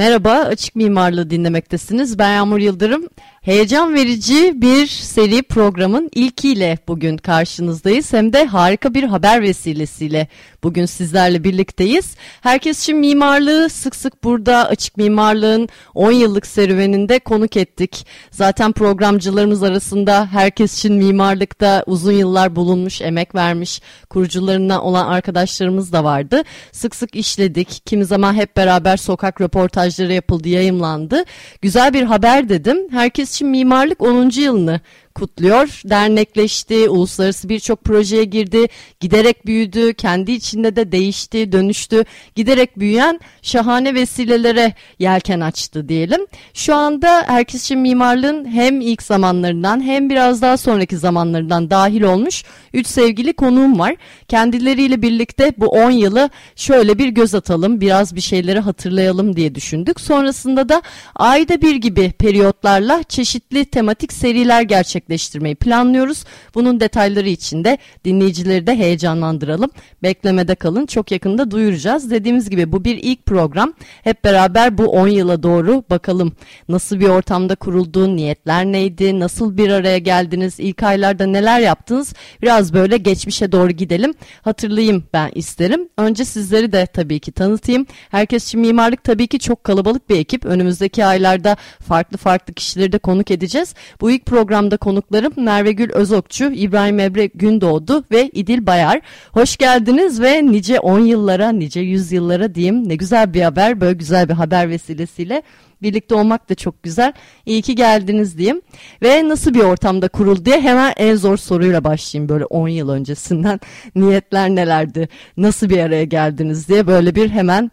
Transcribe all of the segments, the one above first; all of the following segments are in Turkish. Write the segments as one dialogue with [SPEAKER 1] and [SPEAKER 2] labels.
[SPEAKER 1] Merhaba, Açık Mimarlığı dinlemektesiniz. Ben Yağmur Yıldırım. Heyecan verici bir seri programın ilkiyle bugün karşınızdayız. Hem de harika bir haber vesilesiyle bugün sizlerle birlikteyiz. Herkes için mimarlığı sık sık burada açık mimarlığın 10 yıllık serüveninde konuk ettik. Zaten programcılarımız arasında herkes için mimarlıkta uzun yıllar bulunmuş, emek vermiş kurucularına olan arkadaşlarımız da vardı. Sık sık işledik. Kimi zaman hep beraber sokak röportajları yapıldı, yayımlandı. Güzel bir haber dedim. Herkes için Mimarlık 10. yılını kutluyor. Dernekleşti, uluslararası birçok projeye girdi, giderek büyüdü, kendi içinde de değişti, dönüştü. Giderek büyüyen şahane vesilelere yelken açtı diyelim. Şu anda herkes için mimarlığın hem ilk zamanlarından hem biraz daha sonraki zamanlarından dahil olmuş 3 sevgili konuğum var. Kendileriyle birlikte bu 10 yılı şöyle bir göz atalım, biraz bir şeyleri hatırlayalım diye düşündük. Sonrasında da ayda bir gibi periyotlarla çeşitli tematik seriler gerçekleştirdik gerçekleştirmeyi planlıyoruz. Bunun detayları için de dinleyicileri de heyecanlandıralım. Beklemede kalın. Çok yakında duyuracağız. Dediğimiz gibi bu bir ilk program. Hep beraber bu 10 yıla doğru bakalım. Nasıl bir ortamda kuruldu, niyetler neydi, nasıl bir araya geldiniz, ilk aylarda neler yaptınız? Biraz böyle geçmişe doğru gidelim. Hatırlayayım ben isterim. Önce sizleri de tabii ki tanıtayım. Herkes için mimarlık tabii ki çok kalabalık bir ekip. Önümüzdeki aylarda farklı farklı kişileri de konuk edeceğiz. Bu ilk programda konuk konuklarım Merve Gül Özokçu, İbrahim Emre Gündoğdu ve İdil Bayar. Hoş geldiniz ve nice 10 yıllara, nice 100 yıllara diyeyim. Ne güzel bir haber, böyle güzel bir haber vesilesiyle birlikte olmak da çok güzel. İyi ki geldiniz diyeyim. Ve nasıl bir ortamda kuruldu diye hemen en zor soruyla başlayayım böyle 10 yıl öncesinden. Niyetler nelerdi? Nasıl bir araya geldiniz diye böyle bir hemen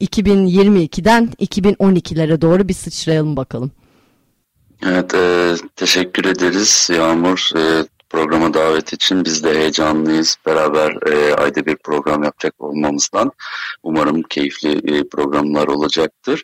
[SPEAKER 1] 2022'den 2012'lere doğru bir sıçrayalım bakalım.
[SPEAKER 2] Evet, e, teşekkür ederiz Yağmur. E, programa davet için biz de heyecanlıyız. Beraber e, ayda bir program yapacak olmamızdan. Umarım keyifli e, programlar olacaktır.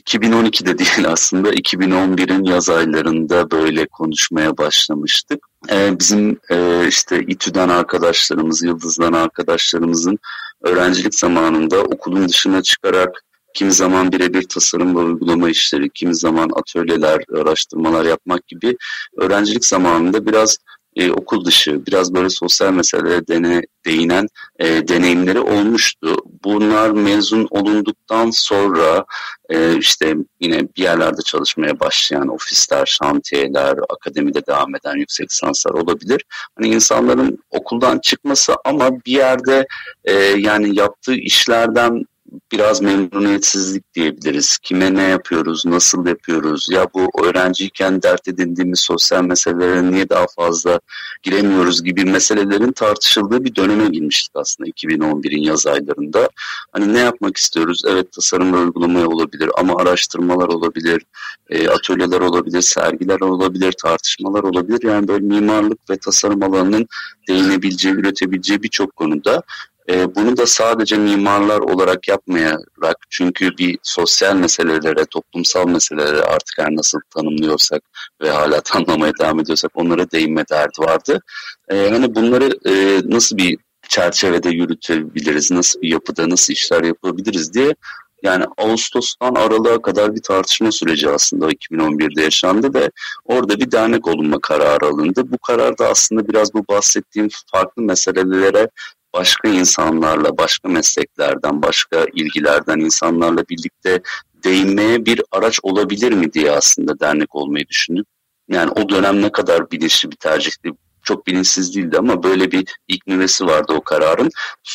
[SPEAKER 2] 2012'de değil aslında 2011'in yaz aylarında böyle konuşmaya başlamıştık. E, bizim e, işte İTÜ'den arkadaşlarımız, Yıldız'dan arkadaşlarımızın öğrencilik zamanında okulun dışına çıkarak kimi zaman birebir tasarım ve uygulama işleri, kimi zaman atölyeler, araştırmalar yapmak gibi öğrencilik zamanında biraz e, okul dışı, biraz böyle sosyal meselelere dene, değinen e, deneyimleri olmuştu. Bunlar mezun olunduktan sonra e, işte yine bir yerlerde çalışmaya başlayan ofisler, şantiyeler, akademide devam eden yüksek lisanslar olabilir. Hani insanların okuldan çıkması ama bir yerde e, yani yaptığı işlerden biraz memnuniyetsizlik diyebiliriz. Kime ne yapıyoruz, nasıl yapıyoruz? Ya bu öğrenciyken dert edindiğimiz sosyal meselelere niye daha fazla giremiyoruz gibi meselelerin tartışıldığı bir döneme girmiştik aslında 2011'in yaz aylarında. Hani ne yapmak istiyoruz? Evet tasarım ve uygulamaya olabilir ama araştırmalar olabilir, e, atölyeler olabilir, sergiler olabilir, tartışmalar olabilir. Yani böyle mimarlık ve tasarım alanının değinebileceği, üretebileceği birçok konuda e, bunu da sadece mimarlar olarak yapmayarak çünkü bir sosyal meselelere, toplumsal meselelere artık her nasıl tanımlıyorsak ve hala tanımlamaya devam ediyorsak onlara değinme derdi vardı. E, hani bunları e, nasıl bir çerçevede yürütebiliriz, nasıl bir yapıda, nasıl işler yapabiliriz diye yani Ağustos'tan Aralık'a kadar bir tartışma süreci aslında 2011'de yaşandı ve orada bir dernek olunma kararı alındı. Bu kararda aslında biraz bu bahsettiğim farklı meselelere başka insanlarla, başka mesleklerden, başka ilgilerden insanlarla birlikte değinmeye bir araç olabilir mi diye aslında dernek olmayı düşündük. Yani o dönem ne kadar bilinçli bir tercihti çok bilinçsiz değildi ama böyle bir ilk nüvesi vardı o kararın.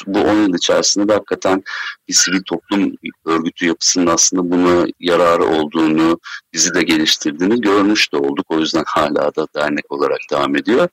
[SPEAKER 2] Bu 10 yıl içerisinde de hakikaten bir sivil toplum örgütü yapısının aslında buna yararı olduğunu, bizi de geliştirdiğini görmüş de olduk. O yüzden hala da dernek olarak devam ediyor.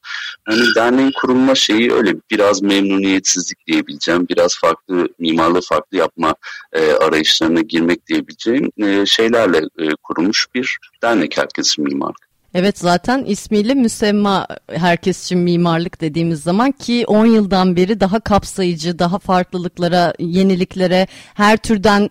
[SPEAKER 2] Yani derneğin kurulma şeyi öyle biraz memnuniyetsizlik diyebileceğim, biraz farklı mimarlığı farklı yapma e, arayışlarına girmek diyebileceğim e, şeylerle e, kurulmuş bir dernek herkesin mimarlık.
[SPEAKER 1] Evet zaten ismiyle müsemma herkes için mimarlık dediğimiz zaman ki 10 yıldan beri daha kapsayıcı, daha farklılıklara, yeniliklere, her türden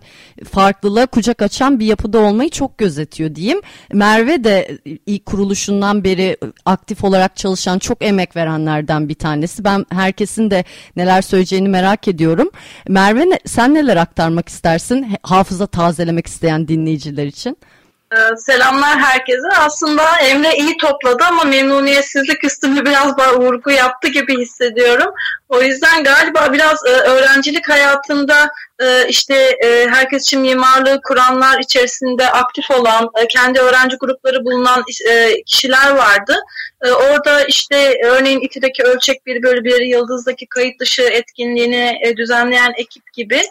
[SPEAKER 1] farklılığa kucak açan bir yapıda olmayı çok gözetiyor diyeyim. Merve de ilk kuruluşundan beri aktif olarak çalışan, çok emek verenlerden bir tanesi. Ben herkesin de neler söyleyeceğini merak ediyorum. Merve sen neler aktarmak istersin hafıza tazelemek isteyen dinleyiciler için?
[SPEAKER 3] Ee, selamlar herkese. Aslında Emre iyi topladı ama memnuniyetsizlik üstünde biraz daha vurgu yaptı gibi hissediyorum. O yüzden galiba biraz e, öğrencilik hayatında e, işte e, herkes için mimarlığı kuranlar içerisinde aktif olan, kendi öğrenci grupları bulunan kişiler vardı. Orada işte örneğin İTÜ'deki Ölçek 1 bölü 1 Yıldız'daki kayıt dışı etkinliğini düzenleyen ekip gibi.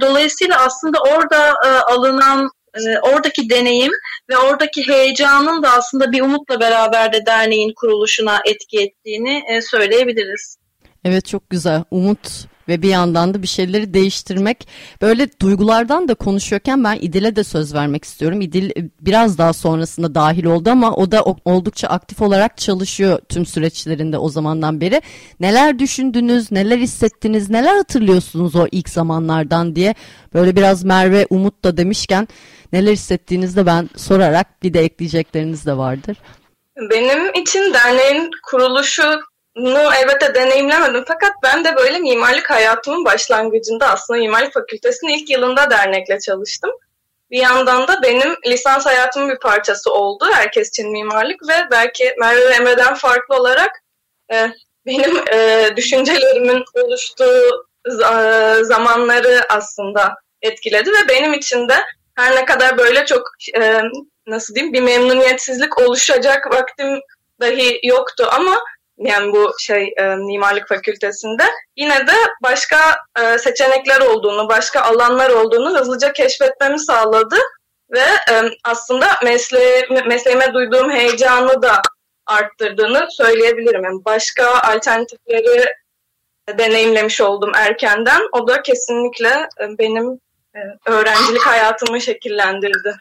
[SPEAKER 3] Dolayısıyla aslında orada alınan e, oradaki deneyim ve oradaki heyecanın da aslında bir umutla beraber de derneğin kuruluşuna etki ettiğini e, söyleyebiliriz.
[SPEAKER 1] Evet çok güzel. Umut ve bir yandan da bir şeyleri değiştirmek. Böyle duygulardan da konuşuyorken ben İdil'e de söz vermek istiyorum. İdil e, biraz daha sonrasında dahil oldu ama o da oldukça aktif olarak çalışıyor tüm süreçlerinde o zamandan beri. Neler düşündünüz, neler hissettiniz, neler hatırlıyorsunuz o ilk zamanlardan diye böyle biraz Merve Umut da demişken neler hissettiğinizde ben sorarak bir de ekleyecekleriniz de vardır.
[SPEAKER 3] Benim için derneğin kuruluşu bunu elbette deneyimlemedim. Fakat ben de böyle mimarlık hayatımın başlangıcında aslında mimarlık fakültesinin ilk yılında dernekle çalıştım. Bir yandan da benim lisans hayatımın bir parçası oldu. Herkes için mimarlık ve belki Merve ve Emre'den farklı olarak e, benim e, düşüncelerimin oluştuğu e, zamanları aslında etkiledi ve benim için de her ne kadar böyle çok e, nasıl diyeyim bir memnuniyetsizlik oluşacak vaktim dahi yoktu. Ama yani bu şey e, mimarlık fakültesinde yine de başka e, seçenekler olduğunu, başka alanlar olduğunu hızlıca keşfetmemi sağladı ve e, aslında mesleğe, mesleğime duyduğum heyecanı da arttırdığını söyleyebilirim. Yani başka alternatifleri deneyimlemiş oldum erkenden. O da kesinlikle e, benim e, öğrencilik hayatımı şekillendirdi.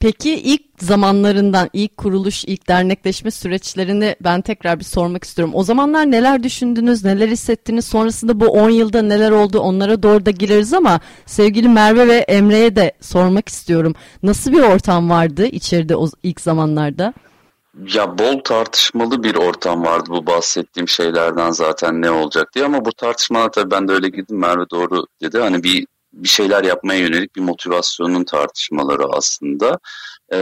[SPEAKER 1] Peki ilk zamanlarından, ilk kuruluş, ilk dernekleşme süreçlerini ben tekrar bir sormak istiyorum. O zamanlar neler düşündünüz, neler hissettiniz? Sonrasında bu 10 yılda neler oldu onlara doğru da gireriz ama sevgili Merve ve Emre'ye de sormak istiyorum. Nasıl bir ortam vardı içeride o ilk zamanlarda?
[SPEAKER 2] Ya bol tartışmalı bir ortam vardı bu bahsettiğim şeylerden zaten ne olacak diye ama bu tartışmalar tabii ben de öyle girdim Merve doğru dedi. Hani bir bir şeyler yapmaya yönelik bir motivasyonun tartışmaları aslında. Ee,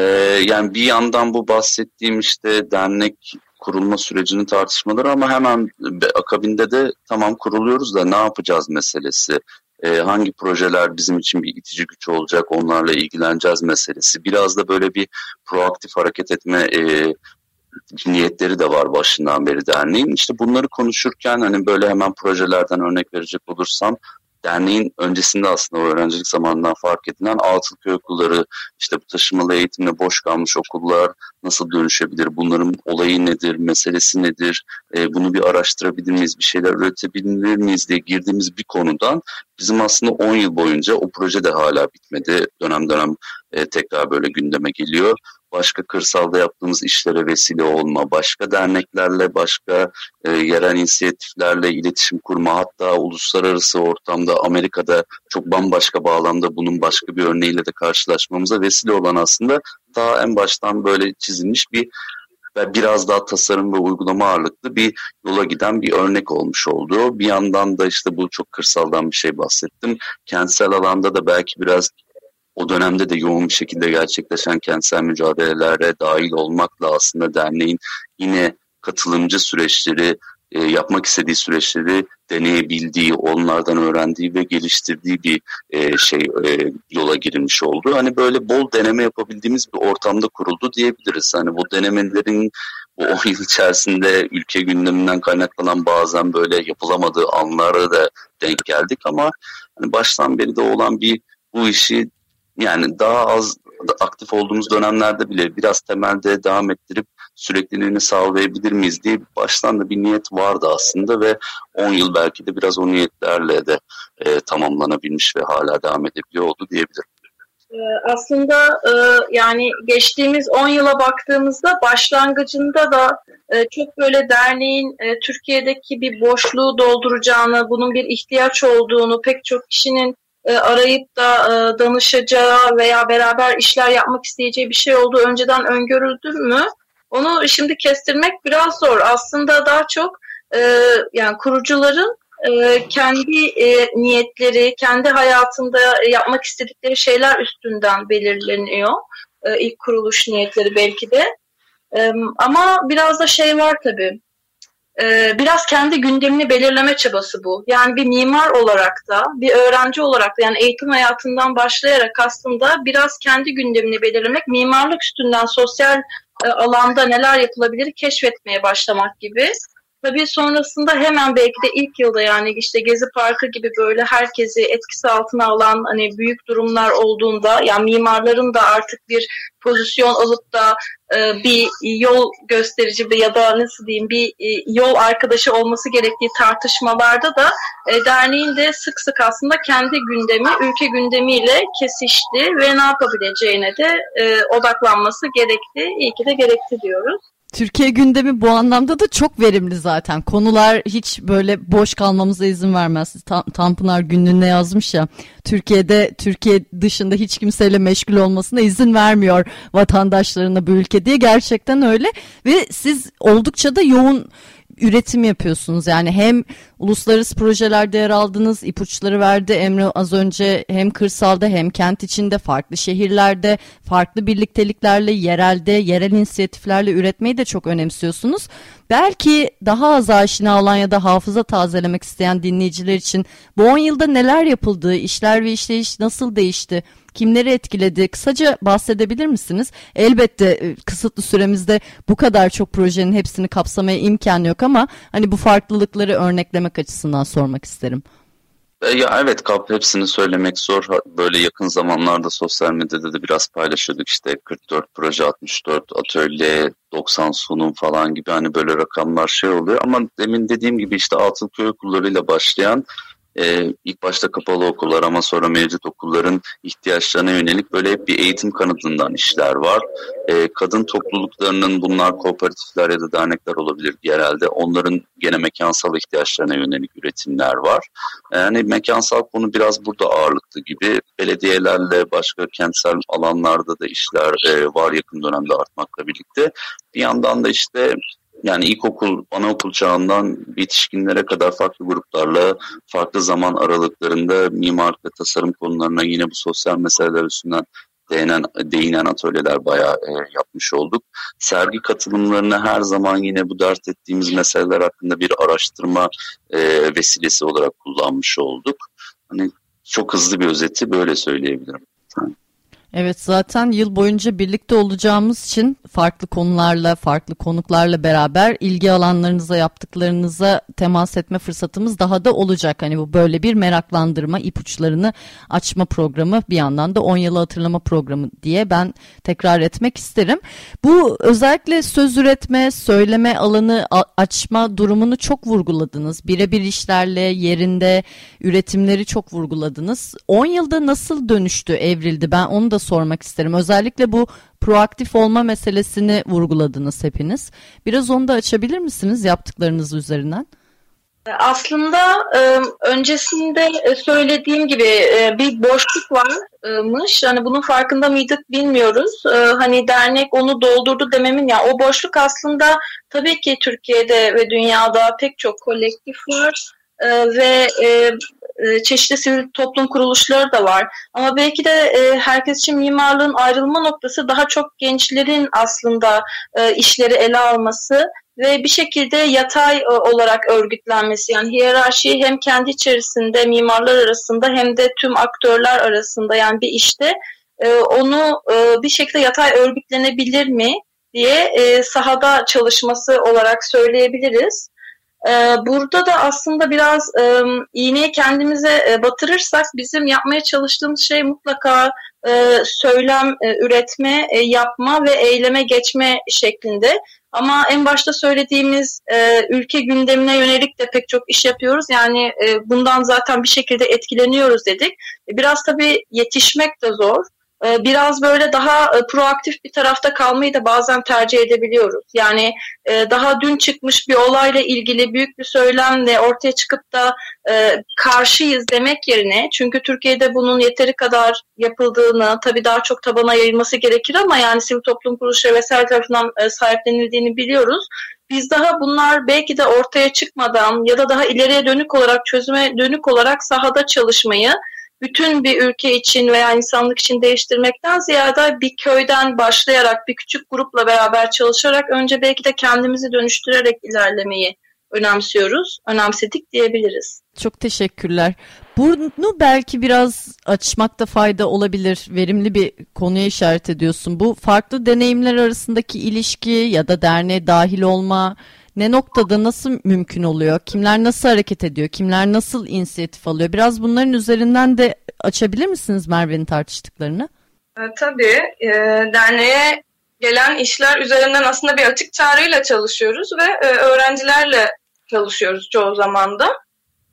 [SPEAKER 2] yani bir yandan bu bahsettiğim işte dernek kurulma sürecinin tartışmaları ama hemen akabinde de tamam kuruluyoruz da ne yapacağız meselesi. Ee, hangi projeler bizim için bir itici güç olacak onlarla ilgileneceğiz meselesi. Biraz da böyle bir proaktif hareket etme e, niyetleri de var başından beri derneğin. İşte bunları konuşurken hani böyle hemen projelerden örnek verecek olursam derneğin öncesinde aslında öğrencilik zamanından fark edilen altın köy okulları, işte bu taşımalı eğitimle boş kalmış okullar nasıl dönüşebilir, bunların olayı nedir, meselesi nedir, e, bunu bir araştırabilir miyiz, bir şeyler üretebilir miyiz diye girdiğimiz bir konudan bizim aslında 10 yıl boyunca o proje de hala bitmedi. Dönem dönem e, tekrar böyle gündeme geliyor başka kırsalda yaptığımız işlere vesile olma, başka derneklerle, başka e, yerel inisiyatiflerle iletişim kurma, hatta uluslararası ortamda Amerika'da çok bambaşka bağlamda bunun başka bir örneğiyle de karşılaşmamıza vesile olan aslında daha en baştan böyle çizilmiş bir ve biraz daha tasarım ve uygulama ağırlıklı bir yola giden bir örnek olmuş oldu. Bir yandan da işte bu çok kırsaldan bir şey bahsettim. Kentsel alanda da belki biraz o dönemde de yoğun bir şekilde gerçekleşen kentsel mücadelelere dahil olmakla aslında derneğin yine katılımcı süreçleri, e, yapmak istediği süreçleri deneyebildiği, onlardan öğrendiği ve geliştirdiği bir e, şey e, yola girilmiş oldu. Hani böyle bol deneme yapabildiğimiz bir ortamda kuruldu diyebiliriz. Hani bu denemelerin bu 10 yıl içerisinde ülke gündeminden kaynaklanan bazen böyle yapılamadığı anlara da denk geldik ama hani baştan beri de olan bir bu işi yani daha az aktif olduğumuz dönemlerde bile biraz temelde devam ettirip sürekliliğini sağlayabilir miyiz diye baştan da bir niyet vardı aslında ve 10 yıl belki de biraz o niyetlerle de e, tamamlanabilmiş ve hala devam edebiliyor oldu diyebilirim.
[SPEAKER 3] Ee, aslında e, yani geçtiğimiz 10 yıla baktığımızda başlangıcında da e, çok böyle derneğin e, Türkiye'deki bir boşluğu dolduracağını, bunun bir ihtiyaç olduğunu, pek çok kişinin arayıp da danışacağı veya beraber işler yapmak isteyeceği bir şey olduğu önceden öngörüldü mü? Onu şimdi kestirmek biraz zor. Aslında daha çok yani kurucuların e, kendi e, niyetleri, kendi hayatında yapmak istedikleri şeyler üstünden belirleniyor. E, ilk kuruluş niyetleri belki de. E, ama biraz da şey var tabii. E, biraz kendi gündemini belirleme çabası bu. Yani bir mimar olarak da, bir öğrenci olarak da yani eğitim hayatından başlayarak aslında biraz kendi gündemini belirlemek, mimarlık üstünden sosyal e, alanda neler yapılabilir keşfetmeye başlamak gibi. Tabii sonrasında hemen belki de ilk yılda yani işte Gezi Parkı gibi böyle herkesi etkisi altına alan hani büyük durumlar olduğunda yani mimarların da artık bir pozisyon alıp da e, bir yol gösterici ya da nasıl diyeyim bir e, yol arkadaşı olması gerektiği tartışmalarda da e, derneğin de sık sık aslında kendi gündemi, ülke gündemiyle kesişti ve ne yapabileceğine de e, odaklanması gerekti. İyi ki de gerekti diyoruz.
[SPEAKER 1] Türkiye gündemi bu anlamda da çok verimli zaten. Konular hiç böyle boş kalmamıza izin vermez. Tam, Tanpınar günlüğüne yazmış ya. Türkiye'de Türkiye dışında hiç kimseyle meşgul olmasına izin vermiyor vatandaşlarına bu ülke diye. Gerçekten öyle ve siz oldukça da yoğun üretim yapıyorsunuz. Yani hem uluslararası projelerde yer aldınız, ipuçları verdi Emre az önce hem kırsalda hem kent içinde farklı şehirlerde farklı birlikteliklerle yerelde yerel inisiyatiflerle üretmeyi de çok önemsiyorsunuz. Belki daha az aşina olan ya da hafıza tazelemek isteyen dinleyiciler için bu 10 yılda neler yapıldı, işler ve işleyiş nasıl değişti? kimleri etkiledi? Kısaca bahsedebilir misiniz? Elbette e, kısıtlı süremizde bu kadar çok projenin hepsini kapsamaya imkan yok ama hani bu farklılıkları örneklemek açısından sormak isterim.
[SPEAKER 2] E, ya evet kap hepsini söylemek zor. Böyle yakın zamanlarda sosyal medyada da biraz paylaşıyorduk işte 44 proje, 64 atölye, 90 sunum falan gibi hani böyle rakamlar şey oluyor. Ama demin dediğim gibi işte altın köy okullarıyla başlayan e, ilk başta kapalı okullar ama sonra mevcut okulların ihtiyaçlarına yönelik böyle hep bir eğitim kanadından işler var. E, kadın topluluklarının bunlar kooperatifler ya da dernekler olabilir genelde. Onların gene mekansal ihtiyaçlarına yönelik üretimler var. Yani mekansal konu biraz burada ağırlıklı gibi. Belediyelerle başka kentsel alanlarda da işler e, var yakın dönemde artmakla birlikte. Bir yandan da işte yani ilkokul, anaokul çağından yetişkinlere kadar farklı gruplarla farklı zaman aralıklarında mimarlık ve tasarım konularına yine bu sosyal meseleler üstünden değinen, değinen atölyeler bayağı e, yapmış olduk. Sergi katılımlarını her zaman yine bu dert ettiğimiz meseleler hakkında bir araştırma e, vesilesi olarak kullanmış olduk. Hani çok hızlı bir özeti böyle söyleyebilirim.
[SPEAKER 1] Evet zaten yıl boyunca birlikte olacağımız için farklı konularla, farklı konuklarla beraber ilgi alanlarınıza, yaptıklarınıza temas etme fırsatımız daha da olacak. Hani bu böyle bir meraklandırma, ipuçlarını açma programı bir yandan da 10 yılı hatırlama programı diye ben tekrar etmek isterim. Bu özellikle söz üretme, söyleme alanı açma durumunu çok vurguladınız. Birebir işlerle, yerinde üretimleri çok vurguladınız. 10 yılda nasıl dönüştü, evrildi? Ben onu da sormak isterim. Özellikle bu proaktif olma meselesini vurguladınız hepiniz. Biraz onu da açabilir misiniz yaptıklarınız üzerinden?
[SPEAKER 3] Aslında e, öncesinde söylediğim gibi e, bir boşluk varmış. Hani bunun farkında mıydık bilmiyoruz. E, hani dernek onu doldurdu dememin ya o boşluk aslında tabii ki Türkiye'de ve dünyada pek çok kolektif var ve e, çeşitli sivil toplum kuruluşları da var. Ama belki de e, herkes için mimarlığın ayrılma noktası daha çok gençlerin aslında e, işleri ele alması ve bir şekilde yatay olarak örgütlenmesi yani hiyerarşi hem kendi içerisinde mimarlar arasında hem de tüm aktörler arasında yani bir işte onu bir şekilde yatay örgütlenebilir mi? diye sahada çalışması olarak söyleyebiliriz. E, burada da aslında biraz e, iğneyi kendimize e, batırırsak bizim yapmaya çalıştığımız şey mutlaka e, söylem e, üretme, yapma ve eyleme geçme şeklinde. Ama en başta söylediğimiz e, ülke gündemine yönelik de pek çok iş yapıyoruz. Yani e, bundan zaten bir şekilde etkileniyoruz dedik. Biraz tabii yetişmek de zor. E, biraz böyle daha e, proaktif bir tarafta kalmayı da bazen tercih edebiliyoruz. Yani e, daha dün çıkmış bir olayla ilgili büyük bir söylemle ortaya çıkıp da karşıyız demek yerine çünkü Türkiye'de bunun yeteri kadar yapıldığını tabii daha çok tabana yayılması gerekir ama yani sivil toplum kuruluşları vesaire tarafından sahiplenildiğini biliyoruz. Biz daha bunlar belki de ortaya çıkmadan ya da daha ileriye dönük olarak çözüme dönük olarak sahada çalışmayı bütün bir ülke için veya insanlık için değiştirmekten ziyade bir köyden başlayarak bir küçük grupla beraber çalışarak önce belki de kendimizi dönüştürerek ilerlemeyi önemsiyoruz, önemsedik diyebiliriz.
[SPEAKER 1] Çok teşekkürler. Bunu belki biraz açmakta fayda olabilir. Verimli bir konuya işaret ediyorsun. Bu farklı deneyimler arasındaki ilişki ya da derneğe dahil olma ne noktada nasıl mümkün oluyor? Kimler nasıl hareket ediyor? Kimler nasıl inisiyatif alıyor? Biraz bunların üzerinden de açabilir misiniz Merve'nin tartıştıklarını?
[SPEAKER 3] E, tabii. E, derneğe gelen işler üzerinden aslında bir açık çağrıyla çalışıyoruz ve e, öğrencilerle çalışıyoruz çoğu zaman da.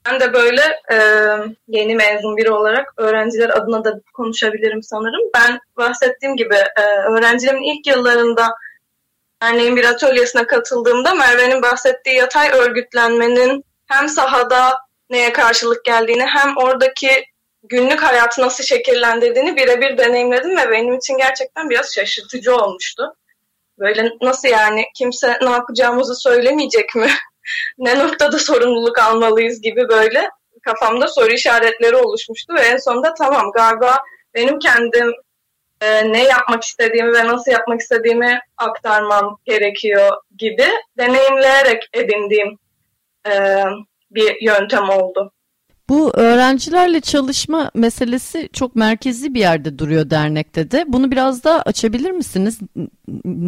[SPEAKER 3] Ben de böyle e, yeni mezun biri olarak öğrenciler adına da konuşabilirim sanırım. Ben bahsettiğim gibi e, öğrencilerimin ilk yıllarında derneğin bir atölyesine katıldığımda Merve'nin bahsettiği yatay örgütlenmenin hem sahada neye karşılık geldiğini hem oradaki günlük hayatı nasıl şekillendirdiğini birebir deneyimledim ve benim için gerçekten biraz şaşırtıcı olmuştu. Böyle nasıl yani kimse ne yapacağımızı söylemeyecek mi? ne noktada sorumluluk almalıyız gibi böyle kafamda soru işaretleri oluşmuştu ve en sonunda tamam galiba benim kendim e, ne yapmak istediğimi ve nasıl yapmak istediğimi aktarmam gerekiyor gibi deneyimleyerek edindiğim e, bir yöntem oldu.
[SPEAKER 1] Bu öğrencilerle çalışma meselesi çok merkezi bir yerde duruyor dernekte de. Bunu biraz daha açabilir misiniz?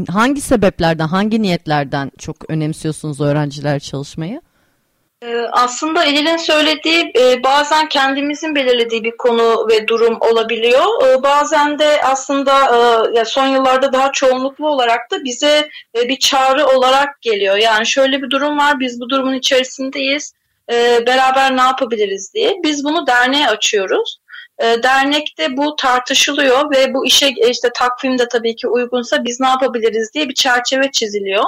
[SPEAKER 1] Hangi sebeplerden, hangi niyetlerden çok önemsiyorsunuz öğrenciler çalışmayı?
[SPEAKER 3] Ee, aslında Elil'in söylediği e, bazen kendimizin belirlediği bir konu ve durum olabiliyor. Ee, bazen de aslında e, son yıllarda daha çoğunluklu olarak da bize e, bir çağrı olarak geliyor. Yani şöyle bir durum var, biz bu durumun içerisindeyiz, beraber ne yapabiliriz diye. Biz bunu derneğe açıyoruz. Dernekte bu tartışılıyor ve bu işe işte takvimde tabii ki uygunsa biz ne yapabiliriz diye bir çerçeve çiziliyor.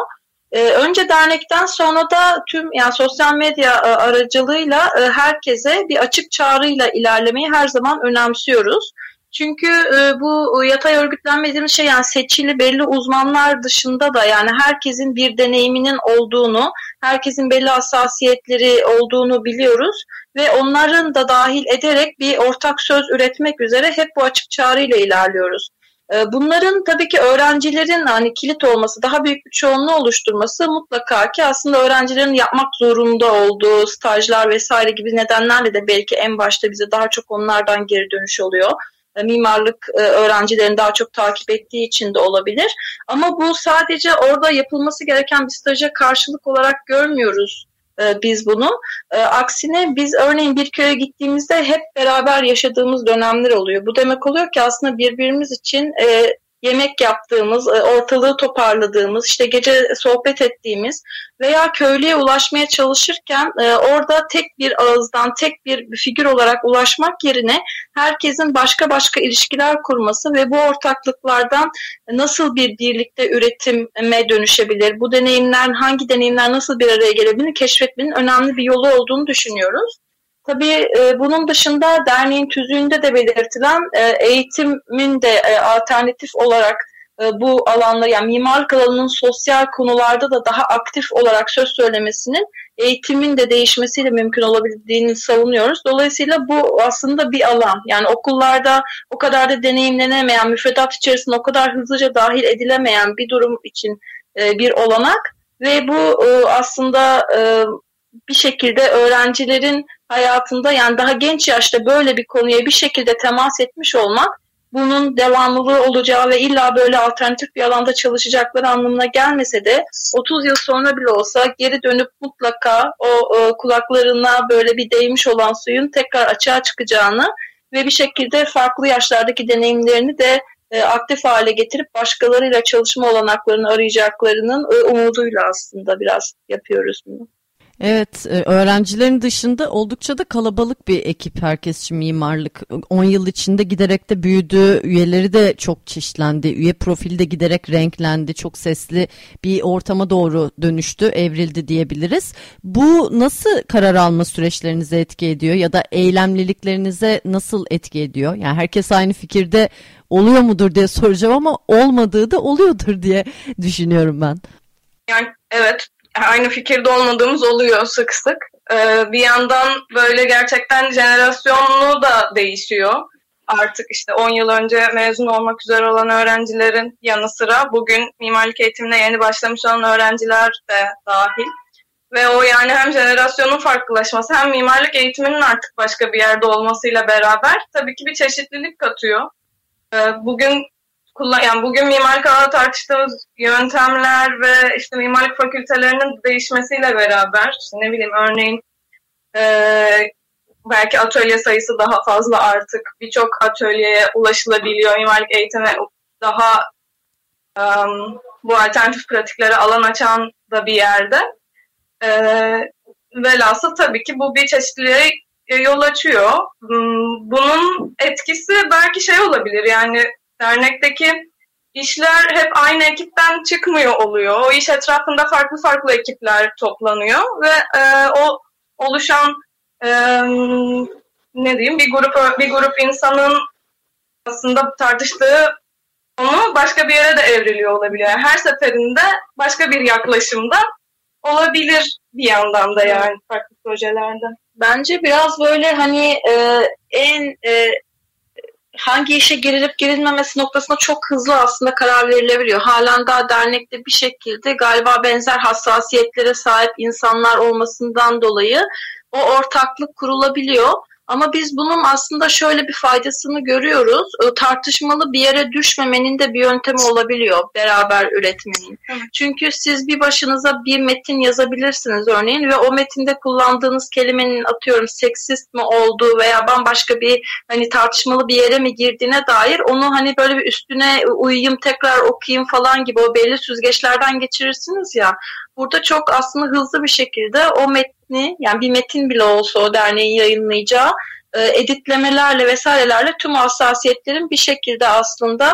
[SPEAKER 3] Ee, önce dernekten sonra da tüm yani sosyal medya e, aracılığıyla e, herkese bir açık çağrıyla ilerlemeyi her zaman önemsiyoruz. Çünkü e, bu yatay örgütlenme dediğimiz şey yani seçili belli uzmanlar dışında da yani herkesin bir deneyiminin olduğunu, herkesin belli hassasiyetleri olduğunu biliyoruz ve onların da dahil ederek bir ortak söz üretmek üzere hep bu açık çağrıyla ilerliyoruz. Ee, bunların tabii ki öğrencilerin hani kilit olması, daha büyük bir çoğunluğu oluşturması mutlaka ki aslında öğrencilerin yapmak zorunda olduğu stajlar vesaire gibi nedenlerle de belki en başta bize daha çok onlardan geri dönüş oluyor. Ee, mimarlık e, öğrencilerin daha çok takip ettiği için de olabilir. Ama bu sadece orada yapılması gereken bir staja karşılık olarak görmüyoruz e, biz bunu. E, aksine biz örneğin bir köye gittiğimizde hep beraber yaşadığımız dönemler oluyor. Bu demek oluyor ki aslında birbirimiz için e, yemek yaptığımız, e, ortalığı toparladığımız, işte gece sohbet ettiğimiz veya köylüye ulaşmaya çalışırken e, orada tek bir ağızdan, tek bir figür olarak ulaşmak yerine herkesin başka başka ilişkiler kurması ve bu ortaklıklardan nasıl bir birlikte üretime dönüşebilir, bu deneyimler, hangi deneyimler nasıl bir araya gelebilir keşfetmenin önemli bir yolu olduğunu düşünüyoruz. Tabii e, bunun dışında derneğin tüzüğünde de belirtilen e, eğitimin de e, alternatif olarak e, bu alanda yani mimarlık alanının sosyal konularda da daha aktif olarak söz söylemesinin eğitimin de değişmesiyle mümkün olabildiğini savunuyoruz. Dolayısıyla bu aslında bir alan. Yani okullarda o kadar da deneyimlenemeyen, müfredat içerisinde o kadar hızlıca dahil edilemeyen bir durum için e, bir olanak ve bu e, aslında e, bir şekilde öğrencilerin hayatında yani daha genç yaşta böyle bir konuya bir şekilde temas etmiş olmak bunun devamlılığı olacağı ve illa böyle alternatif bir alanda çalışacakları anlamına gelmese de 30 yıl sonra bile olsa geri dönüp mutlaka o, o kulaklarına böyle bir değmiş olan suyun tekrar açığa çıkacağını ve bir şekilde farklı yaşlardaki deneyimlerini de e, aktif hale getirip başkalarıyla çalışma olanaklarını arayacaklarının e, umuduyla aslında biraz yapıyoruz bunu.
[SPEAKER 1] Evet, e, öğrencilerin dışında oldukça da kalabalık bir ekip herkes için mimarlık. 10 yıl içinde giderek de büyüdü, üyeleri de çok çeşitlendi, üye profili de giderek renklendi, çok sesli bir ortama doğru dönüştü, evrildi diyebiliriz. Bu nasıl karar alma süreçlerinize etki ediyor ya da eylemliliklerinize nasıl etki ediyor? Yani herkes aynı fikirde oluyor mudur diye soracağım ama olmadığı da oluyordur diye düşünüyorum ben.
[SPEAKER 4] Yani evet aynı fikirde olmadığımız oluyor sık sık. Ee, bir yandan böyle gerçekten jenerasyonlu da değişiyor. Artık işte 10 yıl önce mezun olmak üzere olan öğrencilerin yanı sıra bugün mimarlık eğitimine yeni başlamış olan öğrenciler de dahil. Ve o yani hem jenerasyonun farklılaşması hem mimarlık eğitiminin artık başka bir yerde olmasıyla beraber tabii ki bir çeşitlilik katıyor. Ee, bugün kullan yani bugün mimarlık alanında tartıştığımız yöntemler ve işte mimarlık fakültelerinin değişmesiyle beraber işte ne bileyim örneğin e, belki atölye sayısı daha fazla artık birçok atölyeye ulaşılabiliyor mimarlık eğitime daha um, bu alternatif pratiklere alan açan da bir yerde e, velhasıl tabii ki bu bir çeşitliliğe yol açıyor. Bunun etkisi belki şey olabilir yani dernekteki işler hep aynı ekipten çıkmıyor oluyor. O iş etrafında farklı farklı ekipler toplanıyor ve e, o oluşan e, ne diyeyim bir grup bir grup insanın aslında tartıştığı konu başka bir yere de evriliyor olabiliyor. Yani her seferinde başka bir yaklaşımda olabilir bir yandan da yani farklı projelerde.
[SPEAKER 3] Bence biraz böyle hani e, en e, hangi işe girilip girilmemesi noktasında çok hızlı aslında karar verilebiliyor. Halen daha dernekte bir şekilde galiba benzer hassasiyetlere sahip insanlar olmasından dolayı o ortaklık kurulabiliyor. Ama biz bunun aslında şöyle bir faydasını görüyoruz. Tartışmalı bir yere düşmemenin de bir yöntemi olabiliyor beraber üretmenin. Çünkü siz bir başınıza bir metin yazabilirsiniz örneğin ve o metinde kullandığınız kelimenin atıyorum seksist mi olduğu veya bambaşka bir hani tartışmalı bir yere mi girdiğine dair onu hani böyle bir üstüne uyuyayım tekrar okuyayım falan gibi o belli süzgeçlerden geçirirsiniz ya. Burada çok aslında hızlı bir şekilde o metni yani bir metin bile olsa o derneğin yayınlayacağı e, editlemelerle vesairelerle tüm hassasiyetlerin bir şekilde aslında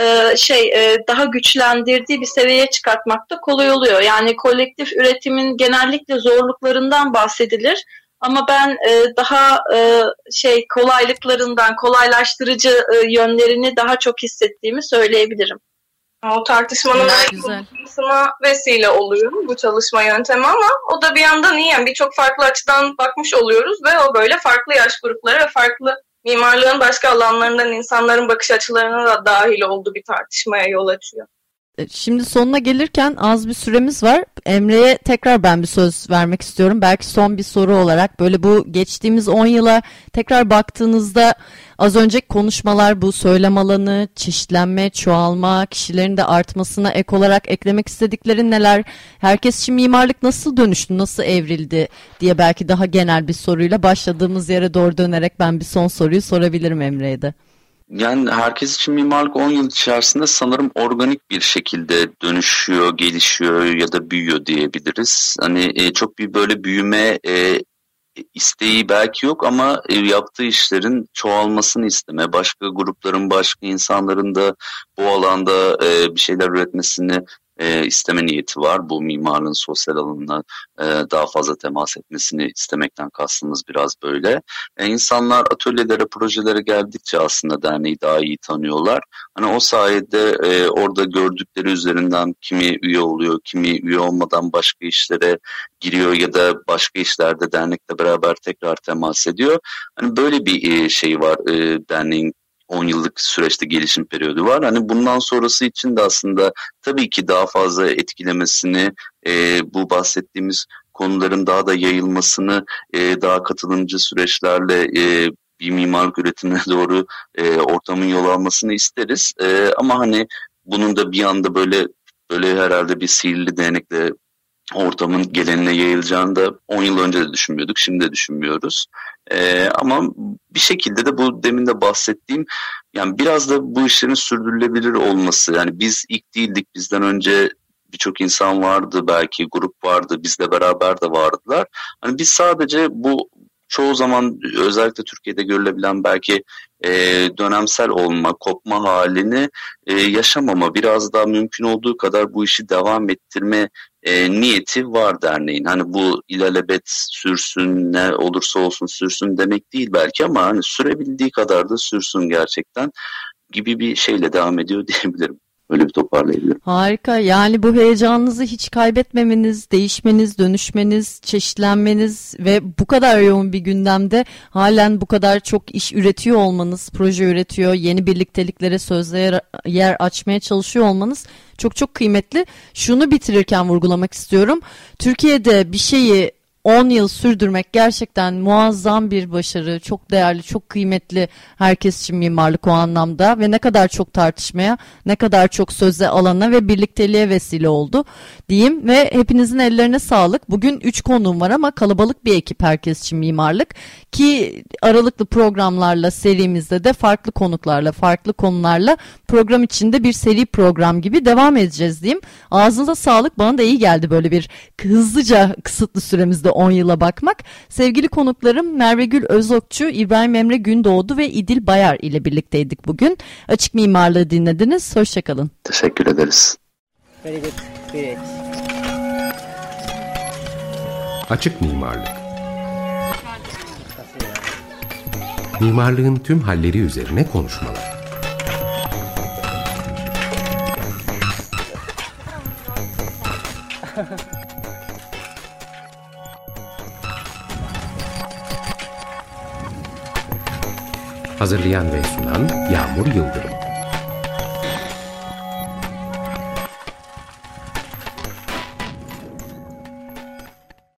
[SPEAKER 3] e, şey e, daha güçlendirdiği bir seviyeye çıkartmak da kolay oluyor. Yani kolektif üretimin genellikle zorluklarından bahsedilir. Ama ben e, daha e, şey kolaylıklarından, kolaylaştırıcı e, yönlerini daha çok hissettiğimi söyleyebilirim.
[SPEAKER 4] O tartışmanın yapılmasına vesile oluyor bu çalışma yöntemi ama o da bir yandan iyi. Yani birçok farklı açıdan bakmış oluyoruz ve o böyle farklı yaş grupları ve farklı mimarlığın başka alanlarından insanların bakış açılarına da dahil olduğu bir tartışmaya yol açıyor.
[SPEAKER 1] E, şimdi sonuna gelirken az bir süremiz var. Emre'ye tekrar ben bir söz vermek istiyorum. Belki son bir soru olarak böyle bu geçtiğimiz 10 yıla tekrar baktığınızda az önceki konuşmalar bu söylem alanı, çeşitlenme, çoğalma, kişilerin de artmasına ek olarak eklemek istedikleri neler? Herkes için mimarlık nasıl dönüştü, nasıl evrildi diye belki daha genel bir soruyla başladığımız yere doğru dönerek ben bir son soruyu sorabilirim Emre'ye de.
[SPEAKER 2] Yani herkes için mimarlık 10 yıl içerisinde sanırım organik bir şekilde dönüşüyor, gelişiyor ya da büyüyor diyebiliriz. Hani e, çok bir böyle büyüme e, isteği belki yok ama e, yaptığı işlerin çoğalmasını isteme, başka grupların, başka insanların da bu alanda e, bir şeyler üretmesini e, isteme niyeti var. Bu mimarın sosyal alanına e, daha fazla temas etmesini istemekten kastımız biraz böyle. E, insanlar atölyelere, projelere geldikçe aslında derneği daha iyi tanıyorlar. Hani o sayede e, orada gördükleri üzerinden kimi üye oluyor, kimi üye olmadan başka işlere giriyor ya da başka işlerde dernekle beraber tekrar temas ediyor. Hani böyle bir e, şey var e, derneğin 10 yıllık süreçte gelişim periyodu var. Hani bundan sonrası için de aslında tabii ki daha fazla etkilemesini e, bu bahsettiğimiz konuların daha da yayılmasını e, daha katılımcı süreçlerle e, bir mimarlık üretimine doğru e, ortamın yol almasını isteriz. E, ama hani bunun da bir anda böyle böyle herhalde bir sihirli değnekle ortamın gelenine yayılacağını da 10 yıl önce de düşünmüyorduk, şimdi de düşünmüyoruz. Ee, ama bir şekilde de bu demin de bahsettiğim yani biraz da bu işlerin sürdürülebilir olması yani biz ilk değildik bizden önce birçok insan vardı belki grup vardı bizle beraber de vardılar. Hani biz sadece bu çoğu zaman özellikle Türkiye'de görülebilen belki e, dönemsel olma, kopma halini e, yaşamama, biraz daha mümkün olduğu kadar bu işi devam ettirme e, niyeti var derneğin. Hani bu ilelebet sürsün, ne olursa olsun sürsün demek değil belki ama hani sürebildiği kadar da sürsün gerçekten gibi bir şeyle devam ediyor diyebilirim. Öyle bir toparlayabilirim.
[SPEAKER 1] Harika. Yani bu heyecanınızı hiç kaybetmemeniz, değişmeniz, dönüşmeniz, çeşitlenmeniz ve bu kadar yoğun bir gündemde halen bu kadar çok iş üretiyor olmanız, proje üretiyor, yeni birlikteliklere sözle yer açmaya çalışıyor olmanız çok çok kıymetli. Şunu bitirirken vurgulamak istiyorum. Türkiye'de bir şeyi 10 yıl sürdürmek gerçekten muazzam bir başarı. Çok değerli, çok kıymetli herkes için mimarlık o anlamda ve ne kadar çok tartışmaya, ne kadar çok söze alana ve birlikteliğe vesile oldu diyeyim ve hepinizin ellerine sağlık. Bugün 3 konuğum var ama kalabalık bir ekip herkes için mimarlık ki aralıklı programlarla serimizde de farklı konuklarla, farklı konularla program içinde bir seri program gibi devam edeceğiz diyeyim. Ağzınıza sağlık bana da iyi geldi böyle bir hızlıca kısıtlı süremizde 10 yıla bakmak. Sevgili konuklarım Merve Gül Özokçu, İbrahim Emre Gündoğdu ve İdil Bayar ile birlikteydik bugün. Açık Mimarlığı dinlediniz. Hoşçakalın.
[SPEAKER 2] Teşekkür ederiz.
[SPEAKER 5] Very good. Great. Açık Mimarlık Mimarlığın tüm halleri üzerine konuşmalar. Hazırlayan ve sunan Yağmur Yıldırım